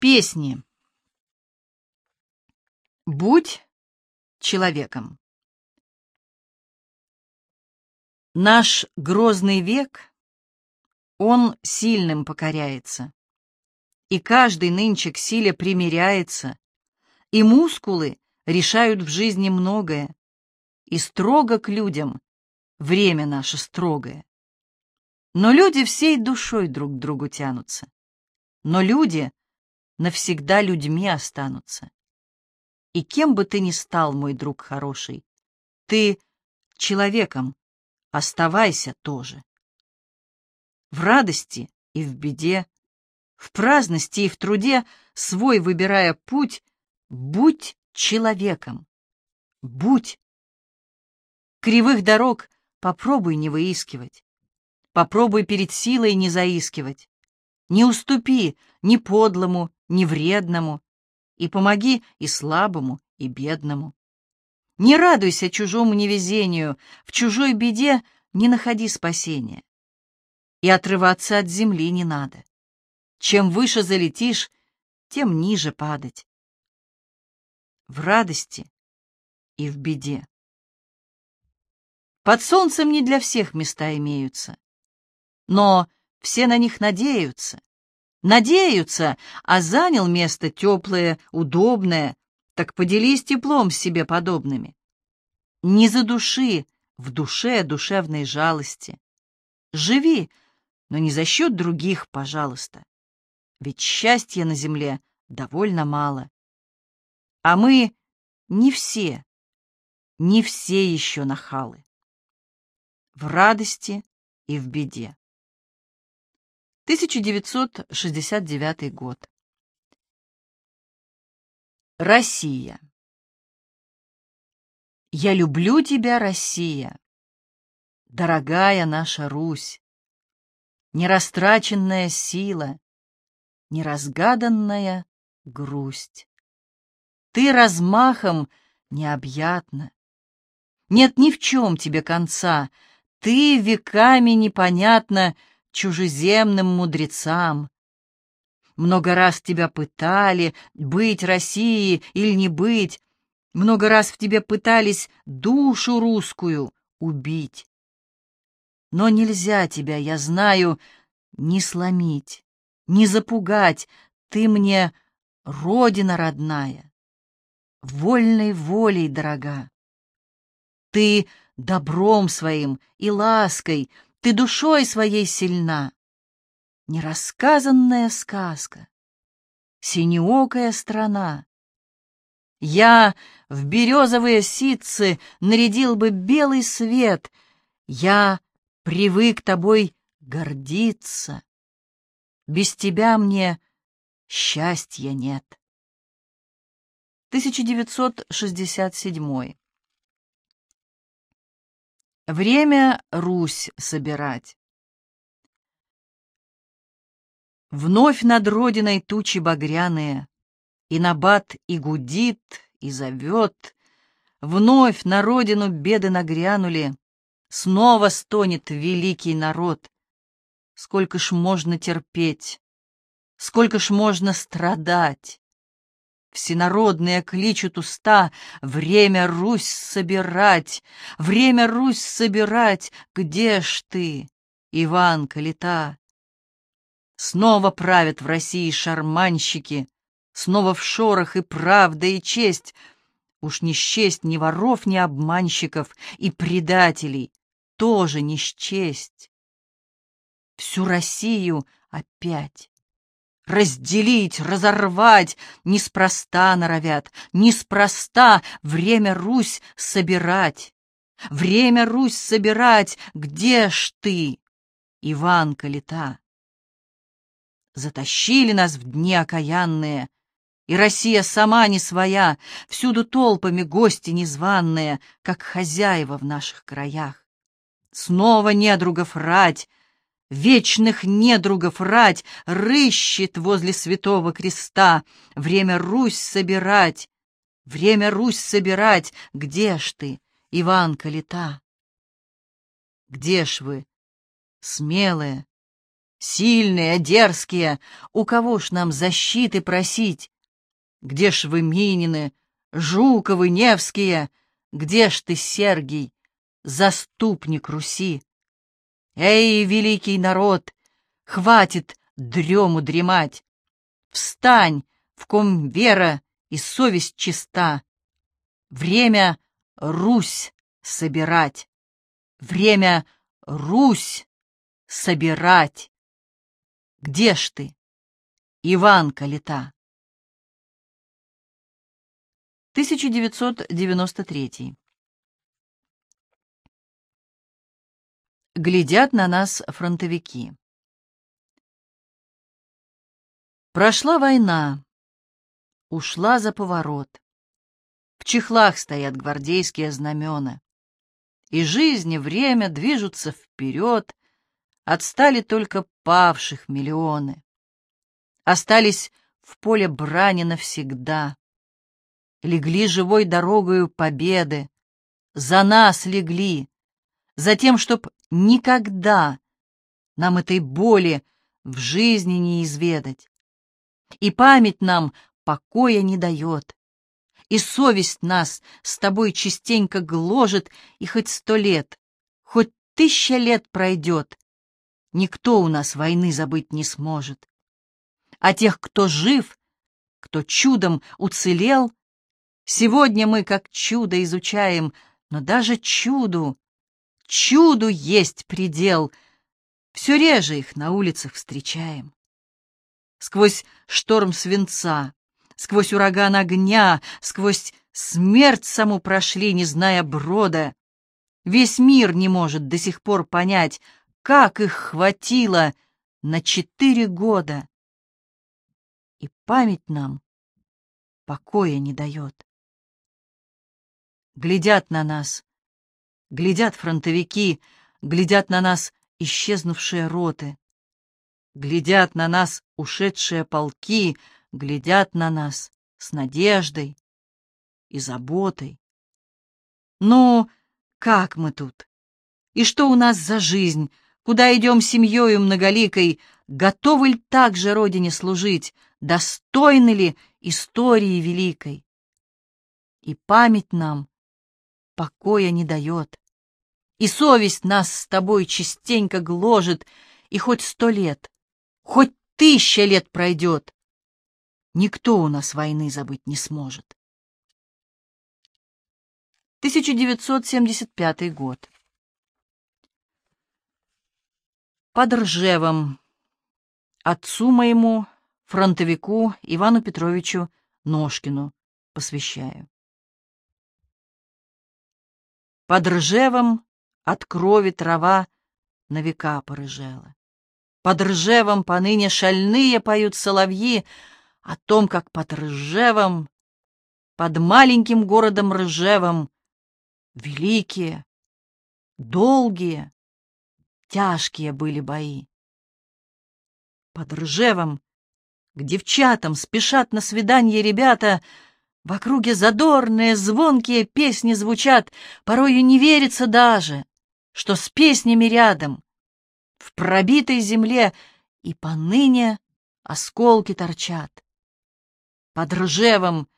Песни. Будь человеком. Наш грозный век, он сильным покоряется, и каждый нынче к силе примиряется, и мускулы решают в жизни многое, и строго к людям время наше строгое. Но люди всей душой друг к другу тянутся, но люди навсегда людьми останутся. И кем бы ты ни стал, мой друг хороший, ты человеком оставайся тоже. В радости и в беде, в праздности и в труде, свой выбирая путь, будь человеком, будь. Кривых дорог попробуй не выискивать, попробуй перед силой не заискивать, не уступи ни подлому, ни вредному, и помоги и слабому, и бедному. Не радуйся чужому невезению, в чужой беде не находи спасения. И отрываться от земли не надо. Чем выше залетишь, тем ниже падать. В радости и в беде. Под солнцем не для всех места имеются, но все на них надеются, Надеются, а занял место теплое, удобное, так поделись теплом с себе подобными. Не за души, в душе душевной жалости. Живи, но не за счет других, пожалуйста. Ведь счастья на земле довольно мало. А мы не все, не все еще нахалы. В радости и в беде. 1969 год. Россия. Я люблю тебя, Россия, дорогая наша Русь, нерастраченная сила, неразгаданная грусть. Ты размахом необъятна, нет ни в чем тебе конца, ты веками непонятно — чужеземным мудрецам. Много раз тебя пытали, быть Россией или не быть, много раз в тебе пытались душу русскую убить. Но нельзя тебя, я знаю, не сломить, не запугать, ты мне родина родная, вольной волей дорога. Ты добром своим и лаской — ты душой своей сильна. Нерассказанная сказка, синеокая страна. Я в березовые ситцы нарядил бы белый свет, Я привык тобой гордиться. Без тебя мне счастья нет. 1967 Время Русь собирать. Вновь над родиной тучи багряные, И набат и гудит, и зовет. Вновь на родину беды нагрянули, Снова стонет великий народ. Сколько ж можно терпеть, сколько ж можно страдать? Всенародные кличут уста, время Русь собирать, время Русь собирать, где ж ты, Иванка лета? Снова правят в России шарманщики, снова в шорох и правда, и честь. Уж не счесть ни воров, ни обманщиков, и предателей тоже не счесть. Всю Россию опять разделить, разорвать, неспроста норовят, неспроста время Русь собирать. Время Русь собирать, где ж ты, Иванка лета? Затащили нас в дни окаянные, и Россия сама не своя, всюду толпами гости незваные, как хозяева в наших краях. Снова недругов рать, Вечных недругов рать рыщет возле святого креста. Время Русь собирать, время Русь собирать. Где ж ты, Иванка лета? Где ж вы, смелые, Сильные, дерзкие, у кого ж нам защиты просить? Где ж вы, Минины, Жуковы, Невские, где ж ты, Сергий, заступник Руси? Эй, великий народ, хватит дрему дремать! Встань, в ком вера и совесть чиста. Время Русь собирать. Время Русь собирать. Где ж ты, Иванка лета? 1993 Глядят на нас фронтовики. Прошла война, ушла за поворот. В чехлах стоят гвардейские знамена. И жизнь и время движутся вперед, Отстали только павших миллионы. Остались в поле брани навсегда. Легли живой дорогою победы. За нас легли. За тем, чтоб никогда нам этой боли в жизни не изведать. И память нам покоя не дает. И совесть нас с тобой частенько гложет, и хоть сто лет, хоть тысяча лет пройдет, никто у нас войны забыть не сможет. А тех, кто жив, кто чудом уцелел, сегодня мы как чудо изучаем, но даже чуду, чуду есть предел, все реже их на улицах встречаем. Сквозь шторм свинца, сквозь ураган огня, сквозь смерть саму прошли, не зная брода. Весь мир не может до сих пор понять, как их хватило на четыре года. И память нам покоя не дает. Глядят на нас, глядят фронтовики, глядят на нас исчезнувшие роты, глядят на нас ушедшие полки, глядят на нас с надеждой и заботой. Ну, как мы тут? И что у нас за жизнь? Куда идем семьёю многоликой? Готовы ли так же Родине служить? Достойны ли истории великой? И память нам покоя не дает. И совесть нас с тобой частенько гложет, и хоть сто лет, хоть тысяча лет пройдет, никто у нас войны забыть не сможет. 1975 год. Под Ржевом. Отцу моему, фронтовику Ивану Петровичу Ножкину, посвящаю. Под Ржевом от крови трава на века порыжела. Под Ржевом поныне шальные поют соловьи о том, как под Ржевом, под маленьким городом Ржевом, великие, долгие, тяжкие были бои. Под Ржевом, к девчатам спешат на свидание ребята, в округе задорные, звонкие песни звучат, порою не верится даже, что с песнями рядом, в пробитой земле и поныне осколки торчат. Под Ржевом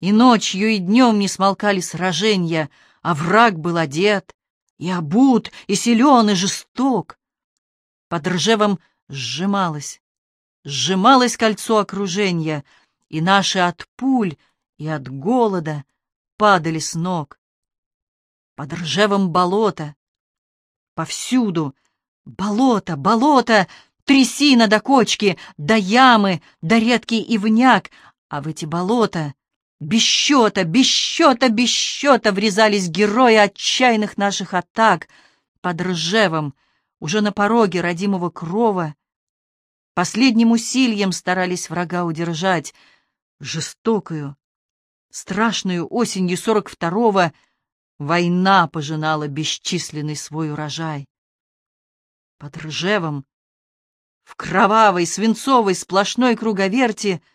и ночью, и днем не смолкали сражения, а враг был одет, и обут, и силен, и жесток. Под Ржевом сжималось, сжималось кольцо окружения, и наши от пуль и от голода падали с ног. Под Ржевом болото, повсюду. Болото, болото, трясина до кочки, до ямы, до редкий ивняк, а в эти болота без счета, без счета, без счета врезались герои отчаянных наших атак под Ржевом, уже на пороге родимого крова. Последним усилием старались врага удержать, жестокую, страшную осенью сорок второго война пожинала бесчисленный свой урожай. Под Ржевом, в кровавой, свинцовой, сплошной круговерти —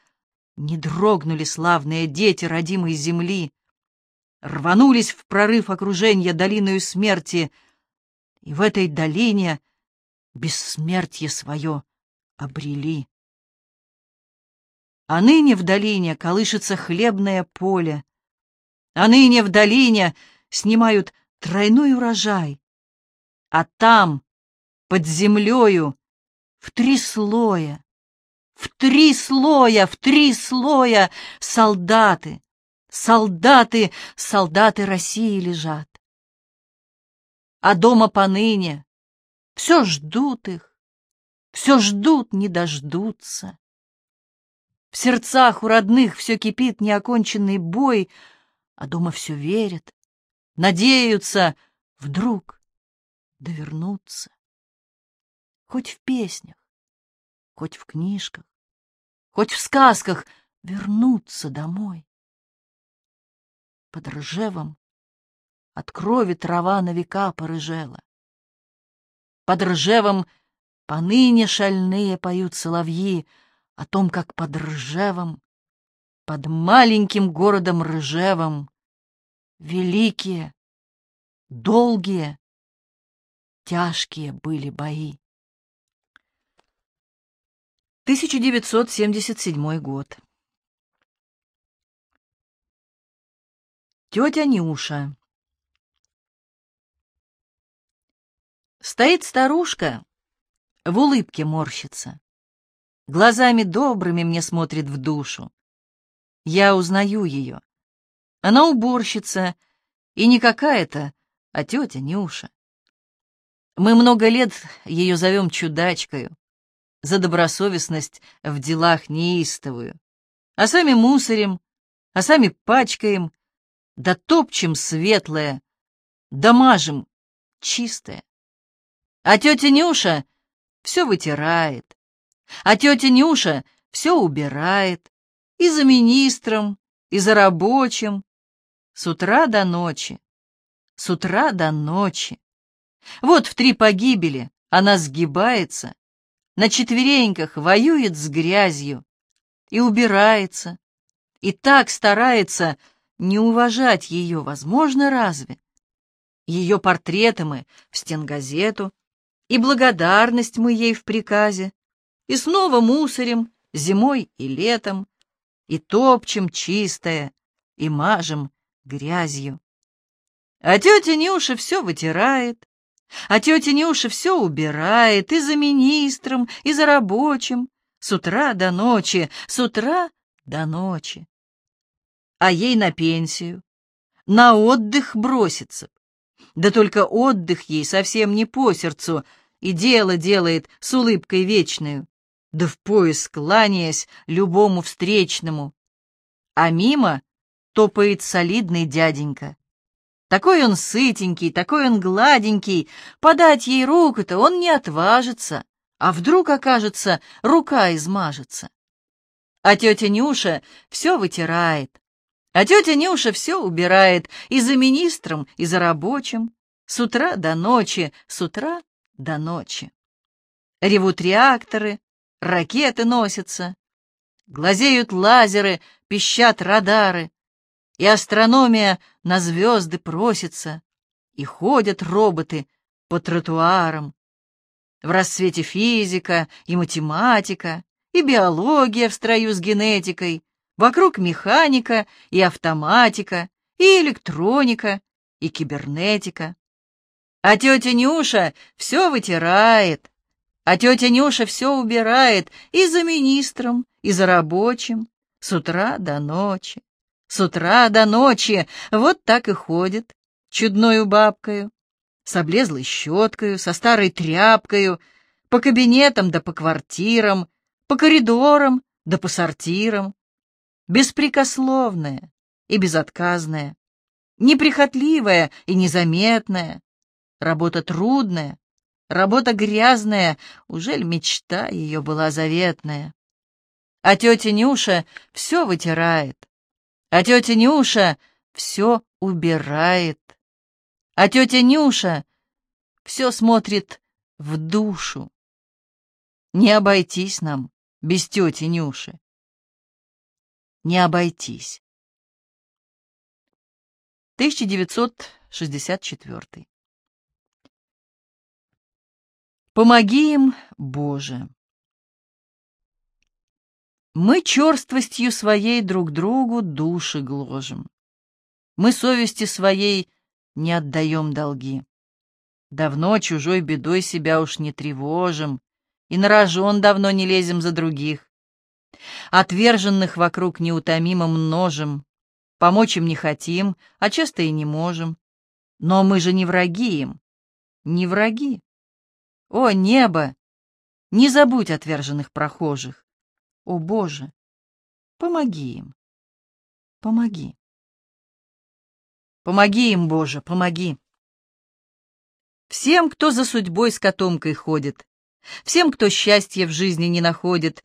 не дрогнули славные дети родимой земли, рванулись в прорыв окружения долиною смерти, и в этой долине бессмертие свое обрели. А ныне в долине колышется хлебное поле, а ныне в долине снимают тройной урожай, а там, под землею, в три слоя, в три слоя, в три слоя солдаты, солдаты, солдаты России лежат. А дома поныне все ждут их, все ждут, не дождутся. В сердцах у родных все кипит неоконченный бой, а дома все верят, надеются, вдруг довернуться. Хоть в песнях, хоть в книжках, хоть в сказках вернуться домой. Под ржевом от крови трава на века порыжела. Под ржевом поныне шальные поют соловьи о том, как под ржевом, под маленьким городом Ржевом, великие, долгие, тяжкие были бои. 1977 год. Тетя Нюша. Стоит старушка, в улыбке морщится. Глазами добрыми мне смотрит в душу. Я узнаю ее. Она уборщица, и не какая-то, а тетя Нюша. Мы много лет ее зовем чудачкою за добросовестность в делах неистовую. А сами мусорим, а сами пачкаем, да топчем светлое, да мажем чистое. А тетя Нюша все вытирает, а тетя Нюша все убирает, и за министром, и за рабочим, с утра до ночи, с утра до ночи. Вот в три погибели она сгибается, на четвереньках воюет с грязью и убирается, и так старается не уважать ее, возможно, разве? Ее портреты мы в стенгазету, и благодарность мы ей в приказе, и снова мусорим зимой и летом, и топчем чистое, и мажем грязью. А тетя Нюша все вытирает, а тетя Нюша все убирает и за министром, и за рабочим, с утра до ночи, с утра до ночи. А ей на пенсию, на отдых бросится. Да только отдых ей совсем не по сердцу, и дело делает с улыбкой вечную, да в пояс кланяясь любому встречному. А мимо топает солидный дяденька, такой он сытенький, такой он гладенький, подать ей руку-то он не отважится, а вдруг окажется, рука измажется. А тетя Нюша все вытирает, а тетя Нюша все убирает и за министром, и за рабочим, с утра до ночи, с утра до ночи. Ревут реакторы, ракеты носятся, глазеют лазеры, пищат радары, и астрономия на звезды просится, и ходят роботы по тротуарам. В рассвете физика и математика, и биология в строю с генетикой, вокруг механика и автоматика, и электроника, и кибернетика. А тетя Нюша все вытирает, а тетя Нюша все убирает и за министром, и за рабочим, с утра до ночи. С утра до ночи вот так и ходит, чудною бабкою, с облезлой щеткою, со старой тряпкою, по кабинетам да по квартирам, по коридорам да по сортирам. Беспрекословная и безотказная, неприхотливая и незаметная, работа трудная, работа грязная, ужель мечта ее была заветная. А тетя Нюша все вытирает, а тетя Нюша все убирает. А тетя Нюша все смотрит в душу. Не обойтись нам без тети Нюши. Не обойтись. 1964 Помоги им, Боже. Мы черствостью своей друг другу души гложем. Мы совести своей не отдаем долги. Давно чужой бедой себя уж не тревожим, И на рожон давно не лезем за других. Отверженных вокруг неутомимо множим, Помочь им не хотим, а часто и не можем. Но мы же не враги им, не враги. О, небо! Не забудь отверженных прохожих. О, Боже! Помоги им. Помоги. Помоги им, Боже, помоги. Всем, кто за судьбой с котомкой ходит, всем, кто счастья в жизни не находит,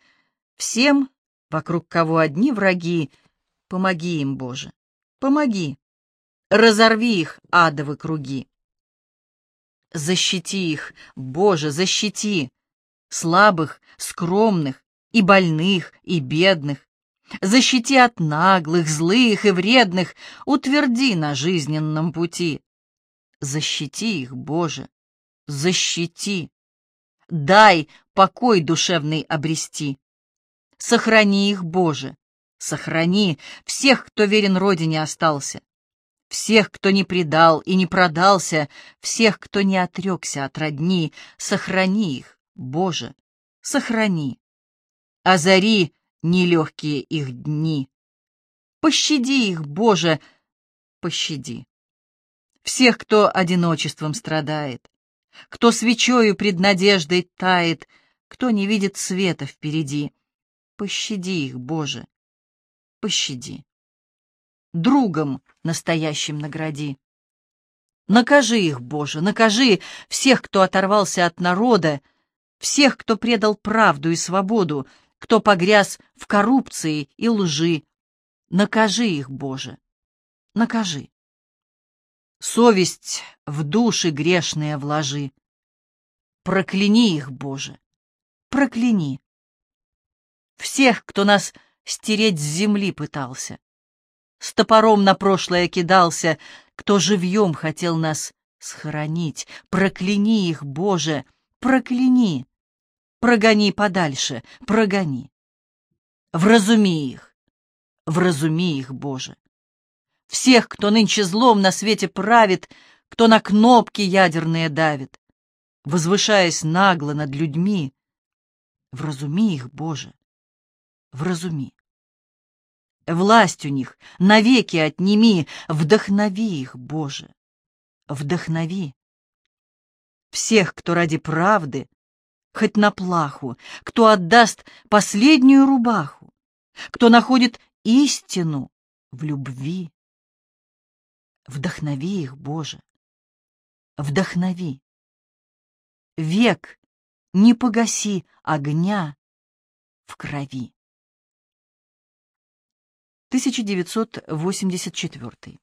всем, вокруг кого одни враги, помоги им, Боже, помоги. Разорви их, адовы круги. Защити их, Боже, защити, слабых, скромных, и больных, и бедных. Защити от наглых, злых и вредных, утверди на жизненном пути. Защити их, Боже, защити. Дай покой душевный обрести. Сохрани их, Боже, сохрани всех, кто верен Родине остался всех, кто не предал и не продался, всех, кто не отрекся от родни, сохрани их, Боже, сохрани. Озари нелегкие их дни. Пощади их, Боже, пощади. Всех, кто одиночеством страдает, кто свечою пред надеждой тает, кто не видит света впереди. Пощади их, Боже, пощади другом настоящим награди. Накажи их, Боже, накажи всех, кто оторвался от народа, всех, кто предал правду и свободу, кто погряз в коррупции и лжи. Накажи их, Боже, накажи. Совесть в души грешные вложи. Прокляни их, Боже, прокляни. Всех, кто нас стереть с земли пытался с топором на прошлое кидался, кто живьем хотел нас схоронить. Прокляни их, Боже, прокляни. Прогони подальше, прогони. Вразуми их, вразуми их, Боже. Всех, кто нынче злом на свете правит, кто на кнопки ядерные давит, возвышаясь нагло над людьми, вразуми их, Боже, вразуми. Власть у них навеки отними, вдохнови их, Боже, вдохнови. Всех, кто ради правды, хоть на плаху, кто отдаст последнюю рубаху, кто находит истину в любви. Вдохнови их, Боже, вдохнови. Век не погаси огня в крови. 1984